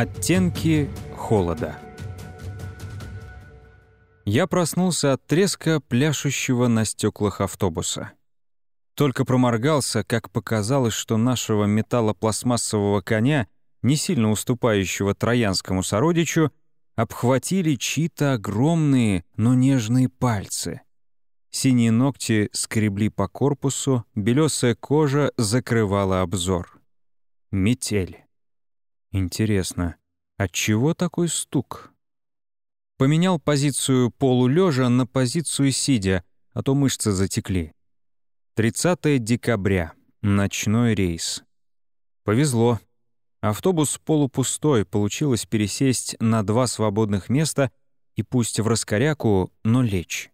Оттенки холода. Я проснулся от треска, пляшущего на стеклах автобуса. Только проморгался, как показалось, что нашего металлопластмассового коня, не сильно уступающего троянскому сородичу, обхватили чьи-то огромные, но нежные пальцы. Синие ногти скребли по корпусу, белесая кожа закрывала обзор. Метель. Интересно, от чего такой стук? Поменял позицию полулежа на позицию сидя, а то мышцы затекли. 30 декабря. Ночной рейс. Повезло. Автобус полупустой, получилось пересесть на два свободных места и пусть в раскоряку, но лечь.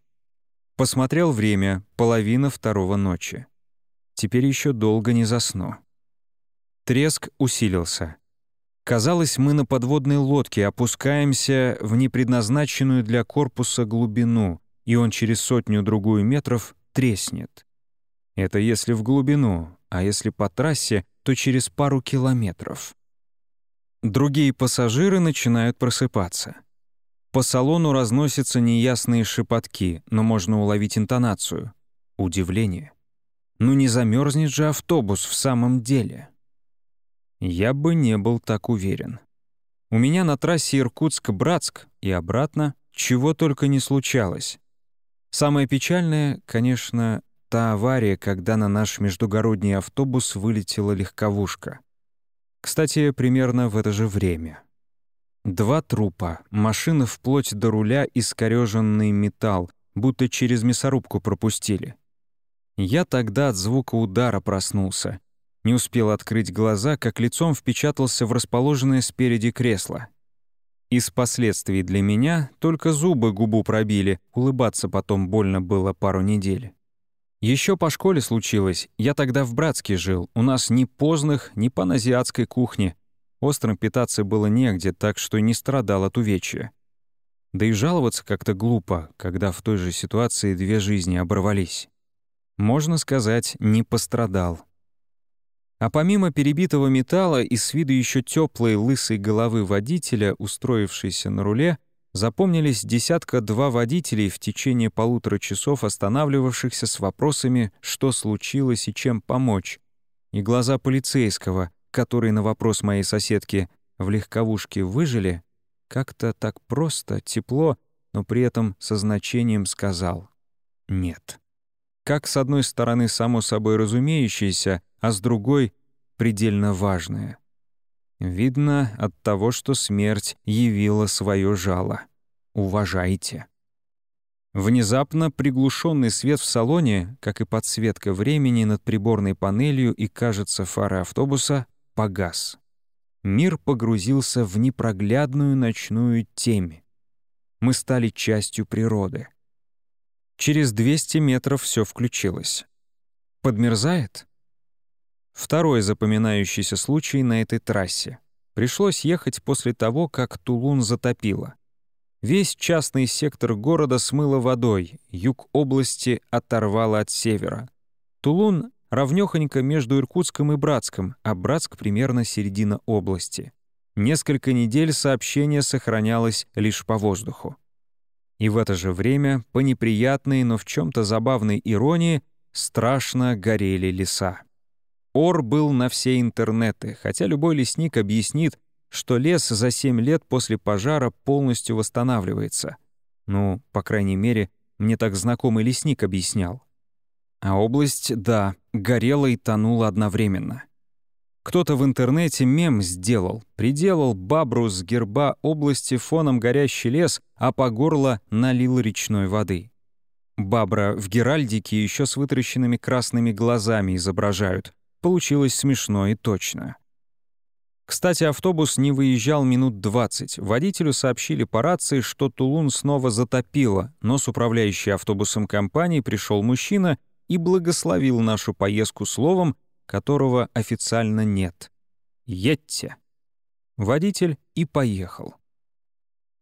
Посмотрел время, половина второго ночи. Теперь еще долго не засну. Треск усилился. Казалось, мы на подводной лодке опускаемся в непредназначенную для корпуса глубину, и он через сотню-другую метров треснет. Это если в глубину, а если по трассе, то через пару километров. Другие пассажиры начинают просыпаться. По салону разносятся неясные шепотки, но можно уловить интонацию. Удивление. Ну не замерзнет же автобус в самом деле. Я бы не был так уверен. У меня на трассе Иркутск-Братск и обратно чего только не случалось. Самое печальное, конечно, та авария, когда на наш междугородний автобус вылетела легковушка. Кстати, примерно в это же время. Два трупа, машина вплоть до руля искорёженный металл, будто через мясорубку пропустили. Я тогда от звука удара проснулся не успел открыть глаза, как лицом впечатался в расположенное спереди кресло. Из последствий для меня только зубы губу пробили, улыбаться потом больно было пару недель. Еще по школе случилось, я тогда в Братске жил, у нас ни поздних, ни паназиатской кухни. Острым питаться было негде, так что не страдал от увечья. Да и жаловаться как-то глупо, когда в той же ситуации две жизни оборвались. Можно сказать, не пострадал. А помимо перебитого металла и с виду еще теплой лысой головы водителя, устроившейся на руле, запомнились десятка-два водителей в течение полутора часов останавливавшихся с вопросами, что случилось и чем помочь, и глаза полицейского, который на вопрос моей соседки «в легковушке выжили?» как-то так просто, тепло, но при этом со значением сказал «нет». Как, с одной стороны, само собой разумеющееся, а с другой — предельно важное. Видно от того, что смерть явила свое жало. Уважайте. Внезапно приглушенный свет в салоне, как и подсветка времени над приборной панелью и, кажется, фары автобуса, погас. Мир погрузился в непроглядную ночную темь. Мы стали частью природы. Через 200 метров все включилось. Подмерзает? Второй запоминающийся случай на этой трассе. Пришлось ехать после того, как Тулун затопило. Весь частный сектор города смыло водой, юг области оторвало от севера. Тулун равнёхонько между Иркутском и Братском, а Братск примерно середина области. Несколько недель сообщение сохранялось лишь по воздуху. И в это же время, по неприятной, но в чем то забавной иронии, страшно горели леса. Ор был на все интернеты, хотя любой лесник объяснит, что лес за 7 лет после пожара полностью восстанавливается. Ну, по крайней мере, мне так знакомый лесник объяснял. А область, да, горела и тонула одновременно. Кто-то в интернете мем сделал, приделал бабру с герба области фоном горящий лес, а по горло налил речной воды. Бабра в геральдике еще с вытаращенными красными глазами изображают, Получилось смешно и точно. Кстати, автобус не выезжал минут 20. Водителю сообщили по рации, что Тулун снова затопило, но с управляющей автобусом компании пришел мужчина и благословил нашу поездку словом, которого официально нет. «Едьте». Водитель и поехал.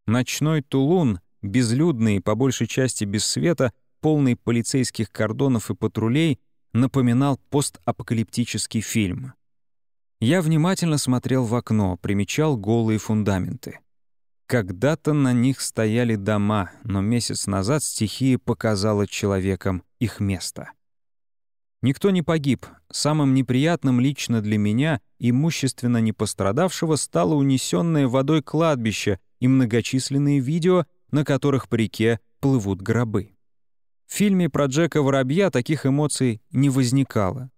Ночной Тулун, безлюдный, по большей части без света, полный полицейских кордонов и патрулей — напоминал постапокалиптический фильм. Я внимательно смотрел в окно, примечал голые фундаменты. Когда-то на них стояли дома, но месяц назад стихия показала человекам их место. Никто не погиб. Самым неприятным лично для меня, имущественно не пострадавшего, стало унесенное водой кладбище и многочисленные видео, на которых по реке плывут гробы. В фильме про Джека Воробья таких эмоций не возникало.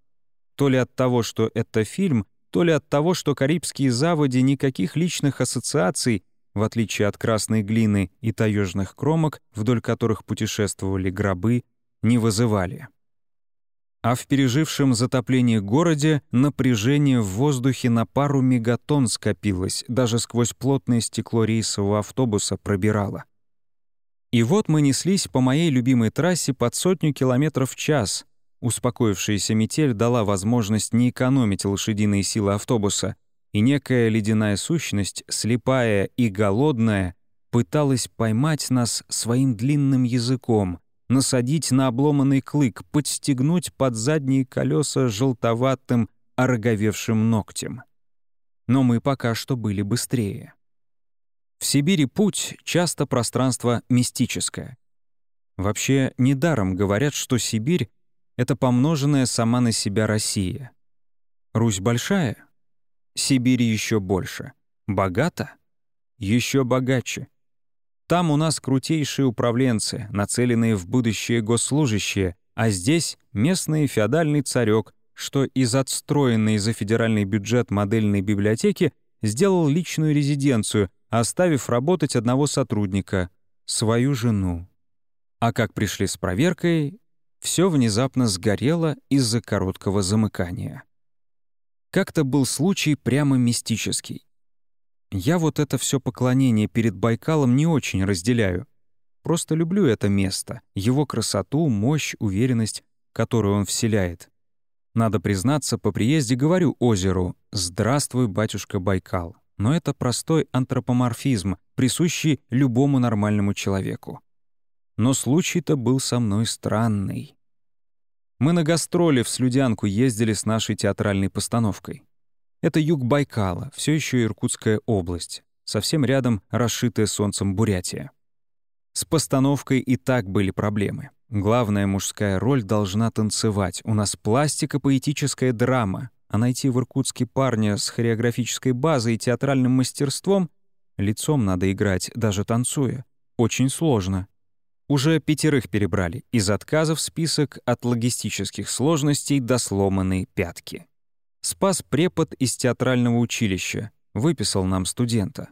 То ли от того, что это фильм, то ли от того, что карибские заводи никаких личных ассоциаций, в отличие от красной глины и таежных кромок, вдоль которых путешествовали гробы, не вызывали. А в пережившем затопление городе напряжение в воздухе на пару мегатонн скопилось, даже сквозь плотное стекло рейсового автобуса пробирало. И вот мы неслись по моей любимой трассе под сотню километров в час, Успокоившаяся метель дала возможность не экономить лошадиные силы автобуса, и некая ледяная сущность, слепая и голодная, пыталась поймать нас своим длинным языком, насадить на обломанный клык, подстегнуть под задние колеса желтоватым, ороговевшим ногтем. Но мы пока что были быстрее. В Сибири путь — часто пространство мистическое. Вообще, недаром говорят, что Сибирь это помноженная сама на себя Россия. Русь большая? Сибирь еще больше. Богата? Еще богаче. Там у нас крутейшие управленцы, нацеленные в будущее госслужащие, а здесь местный феодальный царек, что из отстроенной за федеральный бюджет модельной библиотеки сделал личную резиденцию, оставив работать одного сотрудника — свою жену. А как пришли с проверкой, все внезапно сгорело из-за короткого замыкания. Как-то был случай прямо мистический. Я вот это все поклонение перед Байкалом не очень разделяю. Просто люблю это место, его красоту, мощь, уверенность, которую он вселяет. Надо признаться, по приезде говорю озеру «Здравствуй, батюшка Байкал». Но это простой антропоморфизм, присущий любому нормальному человеку. Но случай-то был со мной странный. Мы на гастроли в Слюдянку ездили с нашей театральной постановкой. Это юг Байкала, все еще Иркутская область. Совсем рядом расшитая солнцем Бурятия. С постановкой и так были проблемы. Главная мужская роль должна танцевать. У нас пластика, поэтическая драма. А найти в Иркутске парня с хореографической базой и театральным мастерством лицом надо играть, даже танцуя. Очень сложно. Уже пятерых перебрали, из отказов список от логистических сложностей до сломанной пятки. Спас препод из театрального училища, выписал нам студента.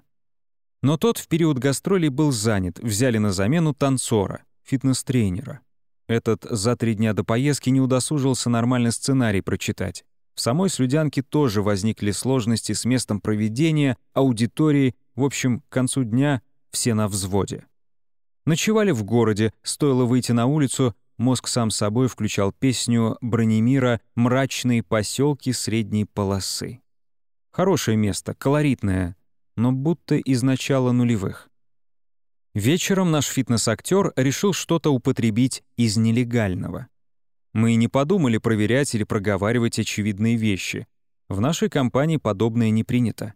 Но тот в период гастролей был занят, взяли на замену танцора, фитнес-тренера. Этот за три дня до поездки не удосужился нормальный сценарий прочитать. В самой Слюдянке тоже возникли сложности с местом проведения, аудиторией, в общем, к концу дня все на взводе. Ночевали в городе, стоило выйти на улицу, мозг сам собой включал песню Бронемира «Мрачные поселки средней полосы». Хорошее место, колоритное, но будто из начала нулевых. Вечером наш фитнес-актер решил что-то употребить из нелегального. Мы не подумали проверять или проговаривать очевидные вещи. В нашей компании подобное не принято.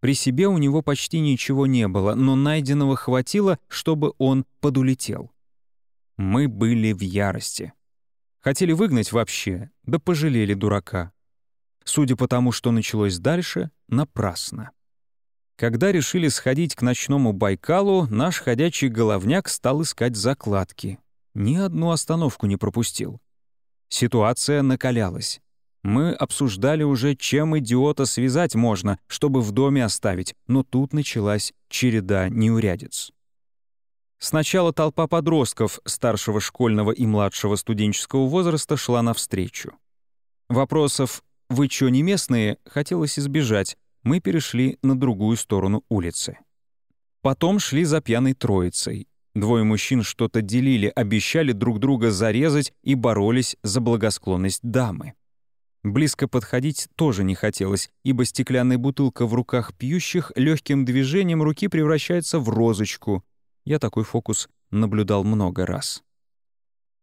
При себе у него почти ничего не было, но найденного хватило, чтобы он подулетел. Мы были в ярости. Хотели выгнать вообще, да пожалели дурака. Судя по тому, что началось дальше, напрасно. Когда решили сходить к ночному Байкалу, наш ходячий головняк стал искать закладки. Ни одну остановку не пропустил. Ситуация накалялась. Мы обсуждали уже, чем идиота связать можно, чтобы в доме оставить, но тут началась череда неурядиц. Сначала толпа подростков старшего школьного и младшего студенческого возраста шла навстречу. Вопросов «Вы чё не местные?» хотелось избежать, мы перешли на другую сторону улицы. Потом шли за пьяной троицей. Двое мужчин что-то делили, обещали друг друга зарезать и боролись за благосклонность дамы. Близко подходить тоже не хотелось, ибо стеклянная бутылка в руках пьющих легким движением руки превращается в розочку. Я такой фокус наблюдал много раз.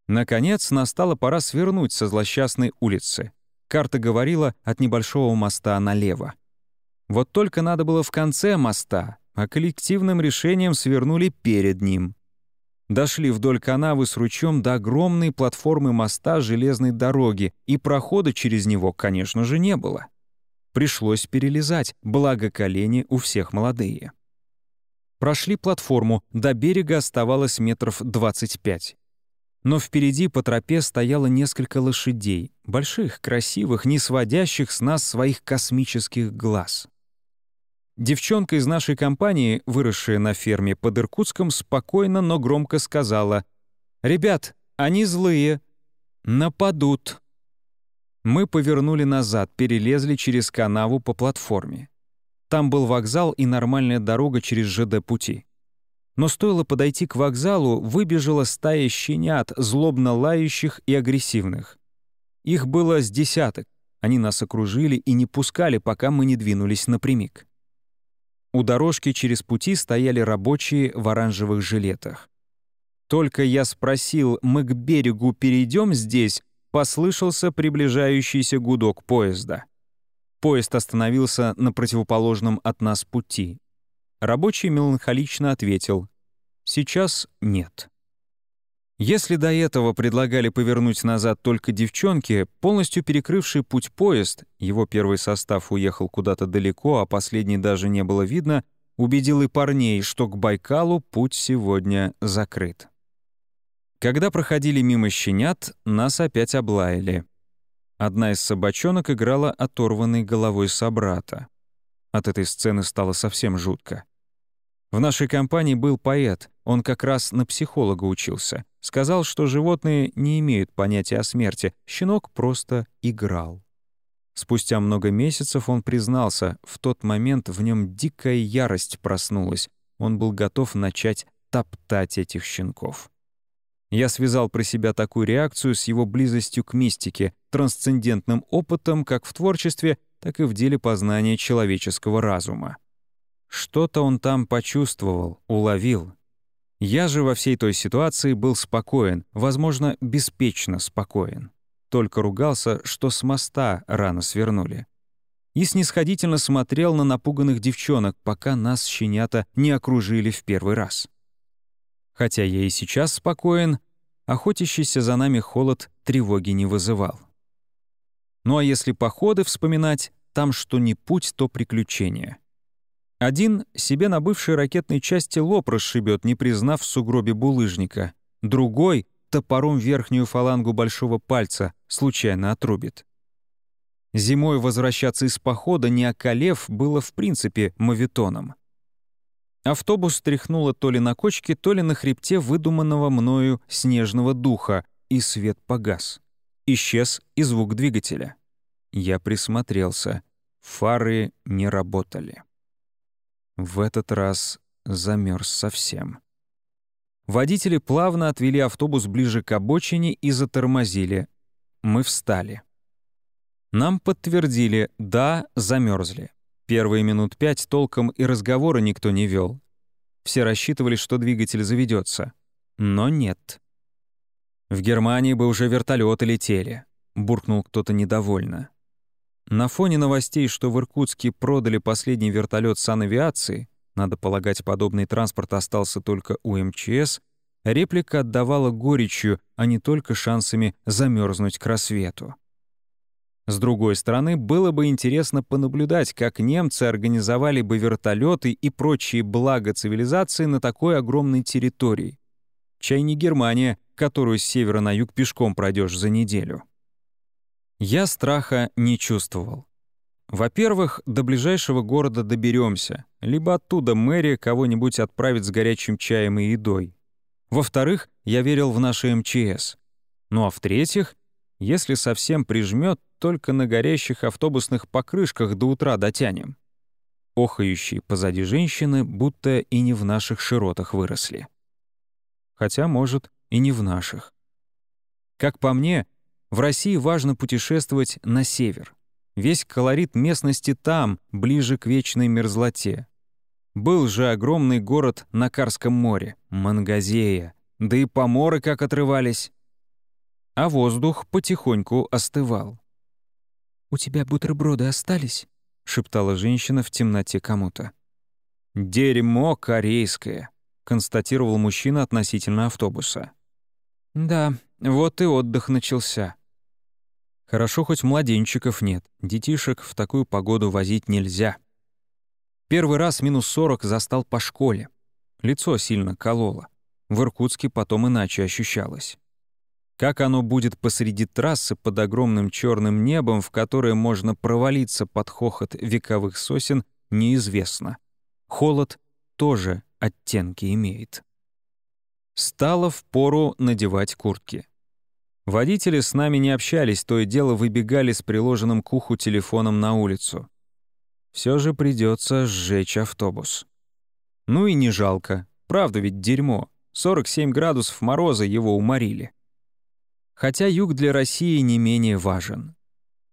Наконец, настала пора свернуть со злосчастной улицы. Карта говорила от небольшого моста налево. Вот только надо было в конце моста, а коллективным решением свернули перед ним. Дошли вдоль канавы с ручьем до огромной платформы моста железной дороги, и прохода через него, конечно же, не было. Пришлось перелезать, благо колени у всех молодые. Прошли платформу, до берега оставалось метров 25. Но впереди по тропе стояло несколько лошадей, больших, красивых, не сводящих с нас своих космических глаз. Девчонка из нашей компании, выросшая на ферме под Иркутском, спокойно, но громко сказала «Ребят, они злые. Нападут». Мы повернули назад, перелезли через канаву по платформе. Там был вокзал и нормальная дорога через ЖД-пути. Но стоило подойти к вокзалу, выбежала стая щенят, злобно лающих и агрессивных. Их было с десяток. Они нас окружили и не пускали, пока мы не двинулись напрямик. У дорожки через пути стояли рабочие в оранжевых жилетах. Только я спросил, мы к берегу перейдем здесь, послышался приближающийся гудок поезда. Поезд остановился на противоположном от нас пути. Рабочий меланхолично ответил «Сейчас нет». Если до этого предлагали повернуть назад только девчонки, полностью перекрывший путь поезд, его первый состав уехал куда-то далеко, а последний даже не было видно, убедил и парней, что к Байкалу путь сегодня закрыт. Когда проходили мимо щенят, нас опять облаяли. Одна из собачонок играла оторванной головой собрата. От этой сцены стало совсем жутко. В нашей компании был поэт, он как раз на психолога учился. Сказал, что животные не имеют понятия о смерти, щенок просто играл. Спустя много месяцев он признался, в тот момент в нем дикая ярость проснулась. Он был готов начать топтать этих щенков. Я связал про себя такую реакцию с его близостью к мистике, трансцендентным опытом как в творчестве, так и в деле познания человеческого разума. Что-то он там почувствовал, уловил, я же во всей той ситуации был спокоен, возможно, беспечно спокоен. Только ругался, что с моста рано свернули. И снисходительно смотрел на напуганных девчонок, пока нас, щенята, не окружили в первый раз. Хотя я и сейчас спокоен, охотящийся за нами холод тревоги не вызывал. Ну а если походы вспоминать, там что не путь, то приключение — один себе на бывшей ракетной части лоб расшибет, не признав в сугробе булыжника. Другой топором верхнюю фалангу большого пальца случайно отрубит. Зимой возвращаться из похода, не околев, было в принципе мавитоном. Автобус стряхнуло то ли на кочке, то ли на хребте выдуманного мною снежного духа, и свет погас. Исчез и звук двигателя. Я присмотрелся. Фары не работали. В этот раз замерз совсем. Водители плавно отвели автобус ближе к обочине и затормозили. Мы встали. Нам подтвердили «да, замерзли». Первые минут пять толком и разговора никто не вел. Все рассчитывали, что двигатель заведется. Но нет. «В Германии бы уже вертолеты летели», — буркнул кто-то недовольно. На фоне новостей, что в Иркутске продали последний вертолет санавиации, надо полагать, подобный транспорт остался только у МЧС, реплика отдавала горечью, а не только шансами замерзнуть к рассвету. С другой стороны, было бы интересно понаблюдать, как немцы организовали бы вертолеты и прочие блага цивилизации на такой огромной территории. Чай не Германия, которую с севера на юг пешком пройдешь за неделю. Я страха не чувствовал. Во-первых, до ближайшего города доберемся, либо оттуда мэрия кого-нибудь отправит с горячим чаем и едой. Во-вторых, я верил в наши МЧС. Ну а в-третьих, если совсем прижмет, только на горящих автобусных покрышках до утра дотянем. Охающие позади женщины будто и не в наших широтах выросли. Хотя, может, и не в наших. Как по мне, в России важно путешествовать на север. Весь колорит местности там, ближе к вечной мерзлоте. Был же огромный город на Карском море, Мангазея, да и поморы как отрывались. А воздух потихоньку остывал. «У тебя бутерброды остались?» — шептала женщина в темноте кому-то. «Дерьмо корейское», — констатировал мужчина относительно автобуса. «Да, вот и отдых начался». Хорошо, хоть младенчиков нет, детишек в такую погоду возить нельзя. Первый раз минус сорок застал по школе. Лицо сильно кололо. В Иркутске потом иначе ощущалось. Как оно будет посреди трассы под огромным черным небом, в которое можно провалиться под хохот вековых сосен, неизвестно. Холод тоже оттенки имеет. Стало впору надевать куртки. Водители с нами не общались, то и дело выбегали с приложенным к уху телефоном на улицу. Все же придется сжечь автобус. Ну и не жалко. Правда ведь дерьмо. 47 градусов мороза его уморили. Хотя юг для России не менее важен.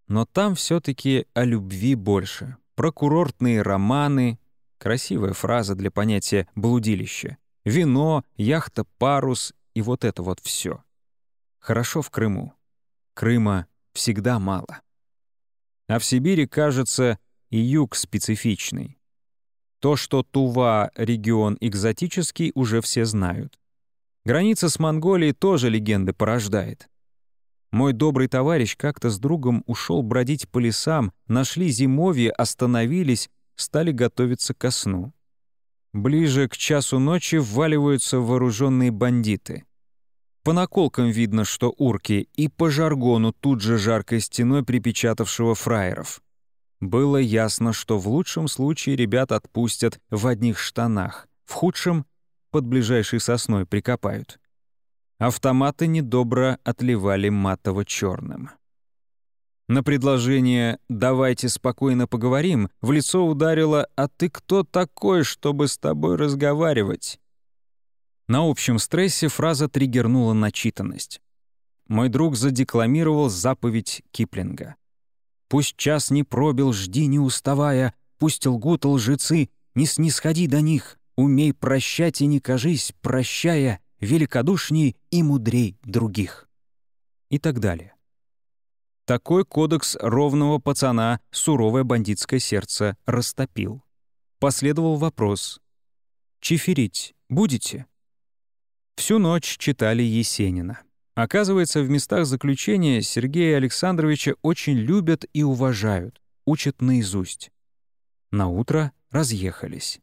Но там все таки о любви больше. Про курортные романы, красивая фраза для понятия «блудилище», вино, яхта «Парус» и вот это вот все. Хорошо в Крыму. Крыма всегда мало. А в Сибири, кажется, и юг специфичный. То, что Тува — регион экзотический, уже все знают. Граница с Монголией тоже легенды порождает. Мой добрый товарищ как-то с другом ушел бродить по лесам, нашли зимовье, остановились, стали готовиться ко сну. Ближе к часу ночи вваливаются вооруженные бандиты. По наколкам видно, что урки, и по жаргону тут же жаркой стеной припечатавшего фраеров. Было ясно, что в лучшем случае ребят отпустят в одних штанах, в худшем — под ближайшей сосной прикопают. Автоматы недобро отливали матово-черным. На предложение «давайте спокойно поговорим» в лицо ударило «а ты кто такой, чтобы с тобой разговаривать?» На общем стрессе фраза триггернула начитанность. Мой друг задекламировал заповедь Киплинга. «Пусть час не пробил, жди не уставая, пусть лгут лжецы, не снисходи до них, умей прощать и не кажись, прощая, великодушней и мудрей других. И так далее. Такой кодекс ровного пацана суровое бандитское сердце растопил. Последовал вопрос. «Чиферить будете?» Всю ночь читали Есенина. Оказывается, в местах заключения Сергея Александровича очень любят и уважают, учат наизусть. На утро разъехались.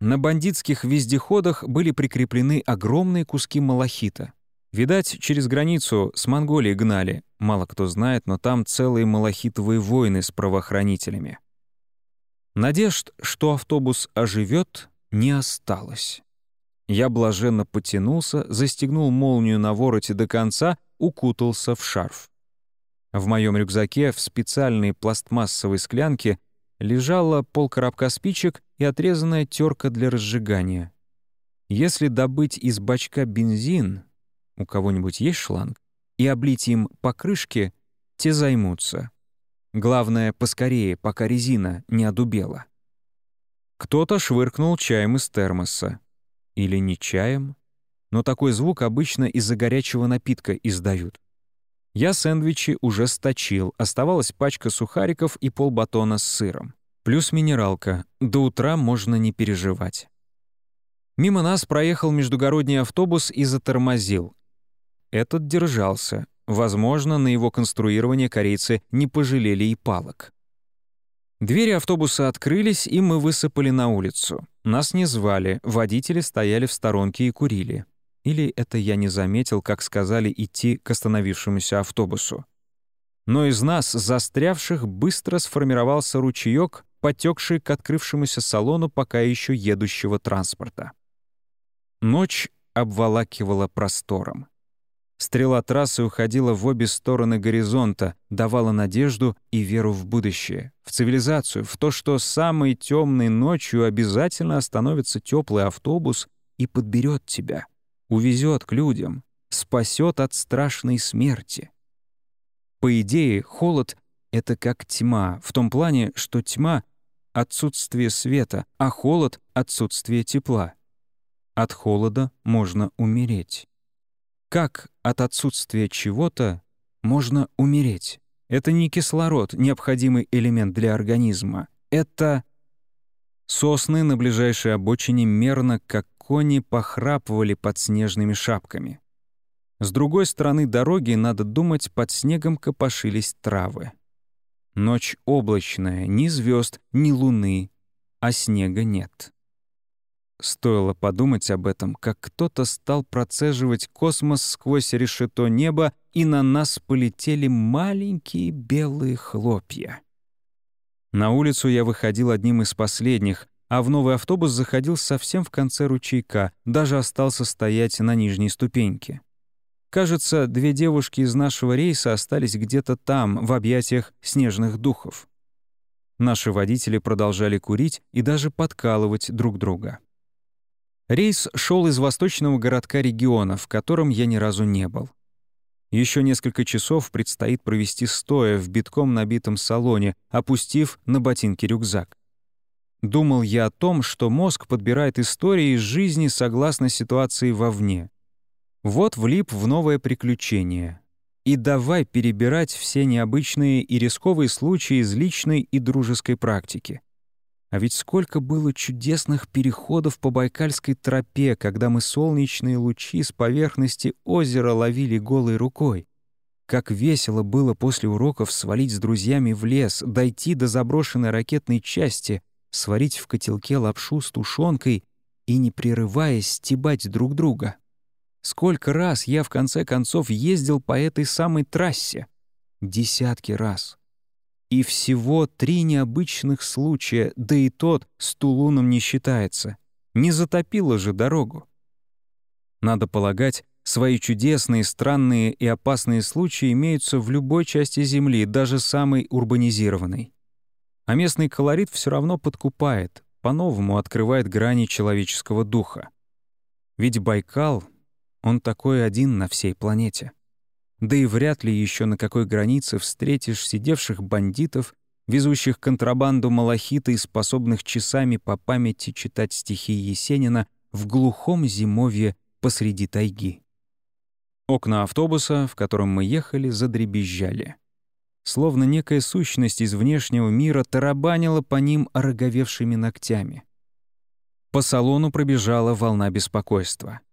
На бандитских вездеходах были прикреплены огромные куски малахита. Видать, через границу с Монголией гнали. Мало кто знает, но там целые малахитовые войны с правоохранителями. Надежд, что автобус оживет, не осталось. Я блаженно потянулся, застегнул молнию на вороте до конца, укутался в шарф. В моем рюкзаке в специальной пластмассовой склянке лежала полкоробка спичек и отрезанная терка для разжигания. Если добыть из бачка бензин, у кого-нибудь есть шланг, и облить им покрышки, те займутся. Главное, поскорее, пока резина не одубела. Кто-то швыркнул чаем из термоса. Или не чаем, но такой звук обычно из-за горячего напитка издают. Я сэндвичи уже сточил, оставалась пачка сухариков и полбатона с сыром. Плюс минералка. До утра можно не переживать. Мимо нас проехал междугородний автобус и затормозил. Этот держался. Возможно, на его конструирование корейцы не пожалели и палок. Двери автобуса открылись, и мы высыпали на улицу. Нас не звали, водители стояли в сторонке и курили. Или это я не заметил, как сказали идти к остановившемуся автобусу. Но из нас, застрявших, быстро сформировался ручеек, потекший к открывшемуся салону пока еще едущего транспорта. Ночь обволакивала простором. Стрела трассы уходила в обе стороны горизонта, давала надежду и веру в будущее, в цивилизацию, в то, что самой темной ночью обязательно остановится теплый автобус и подберет тебя увезет к людям, спасет от страшной смерти. По идее, холод — это как тьма, в том плане, что тьма — отсутствие света, а холод — отсутствие тепла. От холода можно умереть. Как от отсутствия чего-то можно умереть? Это не кислород, необходимый элемент для организма. Это... Сосны на ближайшей обочине мерно, как кони, похрапывали под снежными шапками. С другой стороны дороги, надо думать, под снегом копошились травы. Ночь облачная, ни звезд, ни луны, а снега нет. Стоило подумать об этом, как кто-то стал процеживать космос сквозь решето неба, и на нас полетели маленькие белые хлопья. На улицу я выходил одним из последних, а в новый автобус заходил совсем в конце ручейка, даже остался стоять на нижней ступеньке. Кажется, две девушки из нашего рейса остались где-то там, в объятиях снежных духов. Наши водители продолжали курить и даже подкалывать друг друга. Рейс шел из восточного городка региона, в котором я ни разу не был. Еще несколько часов предстоит провести стоя в битком набитом салоне, опустив на ботинки рюкзак. Думал я о том, что мозг подбирает истории из жизни согласно ситуации вовне. Вот влип в новое приключение. И давай перебирать все необычные и рисковые случаи из личной и дружеской практики. А ведь сколько было чудесных переходов по Байкальской тропе, когда мы солнечные лучи с поверхности озера ловили голой рукой. Как весело было после уроков свалить с друзьями в лес, дойти до заброшенной ракетной части, сварить в котелке лапшу с тушенкой и, не прерываясь, стебать друг друга. Сколько раз я, в конце концов, ездил по этой самой трассе? Десятки раз. И всего три необычных случая, да и тот с Тулуном не считается. Не затопило же дорогу. Надо полагать, свои чудесные, странные и опасные случаи имеются в любой части Земли, даже самой урбанизированной. А местный колорит все равно подкупает, по-новому открывает грани человеческого духа. Ведь Байкал, он такой один на всей планете. Да и вряд ли еще на какой границе встретишь сидевших бандитов, везущих контрабанду малахита и способных часами по памяти читать стихи Есенина в глухом зимовье посреди тайги. Окна автобуса, в котором мы ехали, задребезжали. Словно некая сущность из внешнего мира тарабанила по ним ороговевшими ногтями. По салону пробежала волна беспокойства —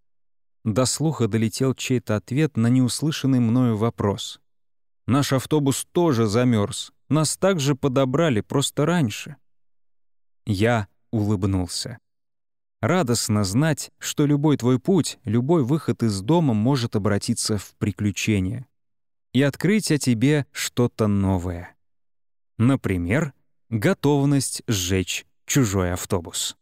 до слуха долетел чей-то ответ на неуслышанный мною вопрос. «Наш автобус тоже замерз. Нас также подобрали, просто раньше». Я улыбнулся. Радостно знать, что любой твой путь, любой выход из дома может обратиться в приключение и открыть о тебе что-то новое. Например, готовность сжечь чужой автобус.